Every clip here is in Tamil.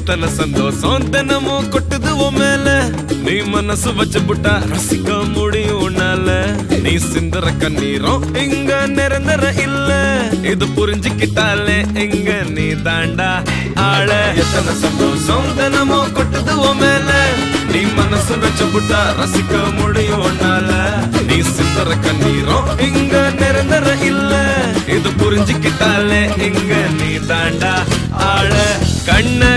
எத்தனை சந்தோஷம் தினமும் கொட்டுது உன் மேல. நீ மனசு வச்சு புட்டா ரசிக்க முடியும் உன்னால. நீ சிந்துற கண்ணீரும் இங்க நிரந்தர இல்ல. இது புரிஞ்சுக்கிட்டாலே இங்க நீ தாண்டா ஆள. எத்தனை சந்தோஷம் தினமும் கொட்டுது உன் மேல. நீ மனசு வச்சு புட்டா ரசிக்க முடியும் உன்னால. நீ சிந்துற கண்ணீரும் இங்க நிரந்தர இல்ல. இது புரிஞ்சுக்கிட்டாலே இங்க நீ தாண்டா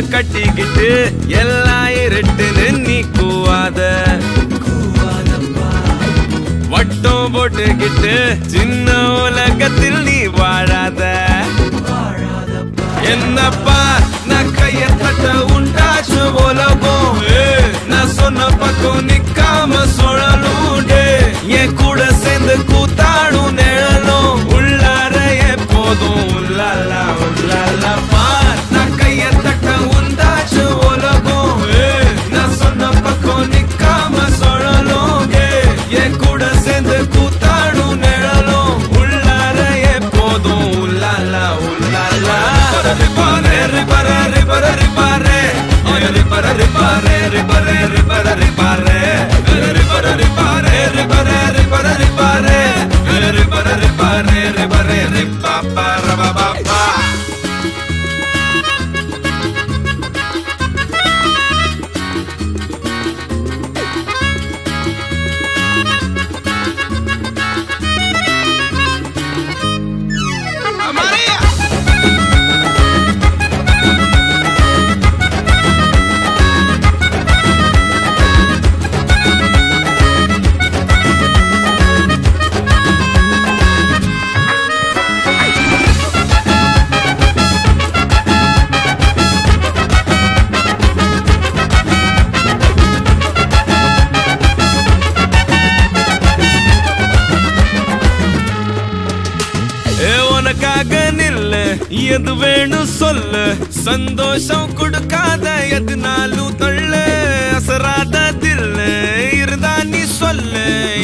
கட்டிக்கிட்டு எல்லாம் இருட்டுன்னு நீ கூவாத. வட்டம் போட்டுக்கிட்டு சின்ன உலகத்தில் நீ வாழாத. என்னப்பா நான் கைய தட்ட உண்டாச்சு உலகம். நான் சொன்ன பக்கம் நிக்காம சுழலும். என் கூட சேர்ந்து கூத்தாடும் நிழலும். உள்ளார எப்போதும் உள்ளாலா உள்ளாலா. barre, barre. உனக்காக நில்ல எது வேணும் சொல்ல. சந்தோஷம் கொடுக்காத எதுனாலும் தள்ள. அசராத தில்ல. இருந்தா நீ சொல்ல.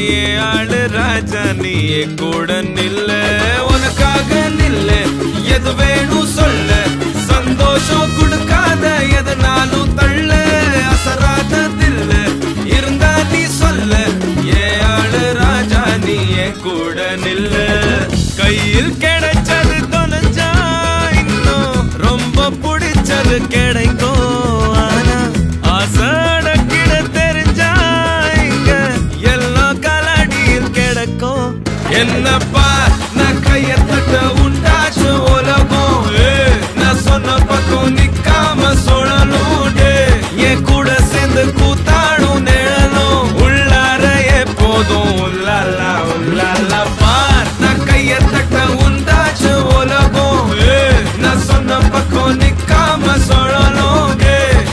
ஏ ஆளு ராஜா நீ கூட நில்ல. உனக்காக நில்ல எது வேணும் சொல்ல. சந்தோஷம் கொடுக்காத எதுனாலும் தள்ள. அசராத தில்ல. இருந்தா நீ சொல்ல. ஏ ஆளு ராஜா நீ கூட நில்ல. கையில் கே பிடிச்சது கிடைக்கும்.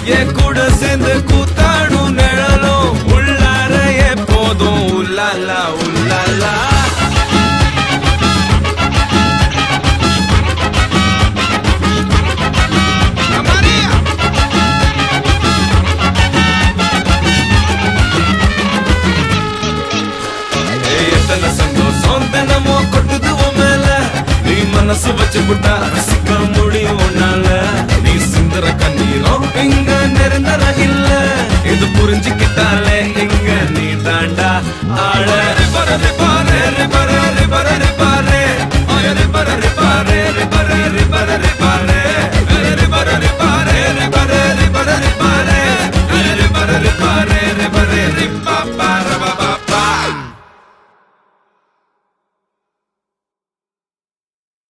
என் கூட சேர்ந்து கூத்தாடும் நிழலும். உள்ளார எப்போதும் உள்ளாலா உள்ளாலா. சந்தோஷம் தினமும் கொட்டுது மேல? நீ மனசு வச்சு புட்டா ரசிக்க முடியும் உன்னால.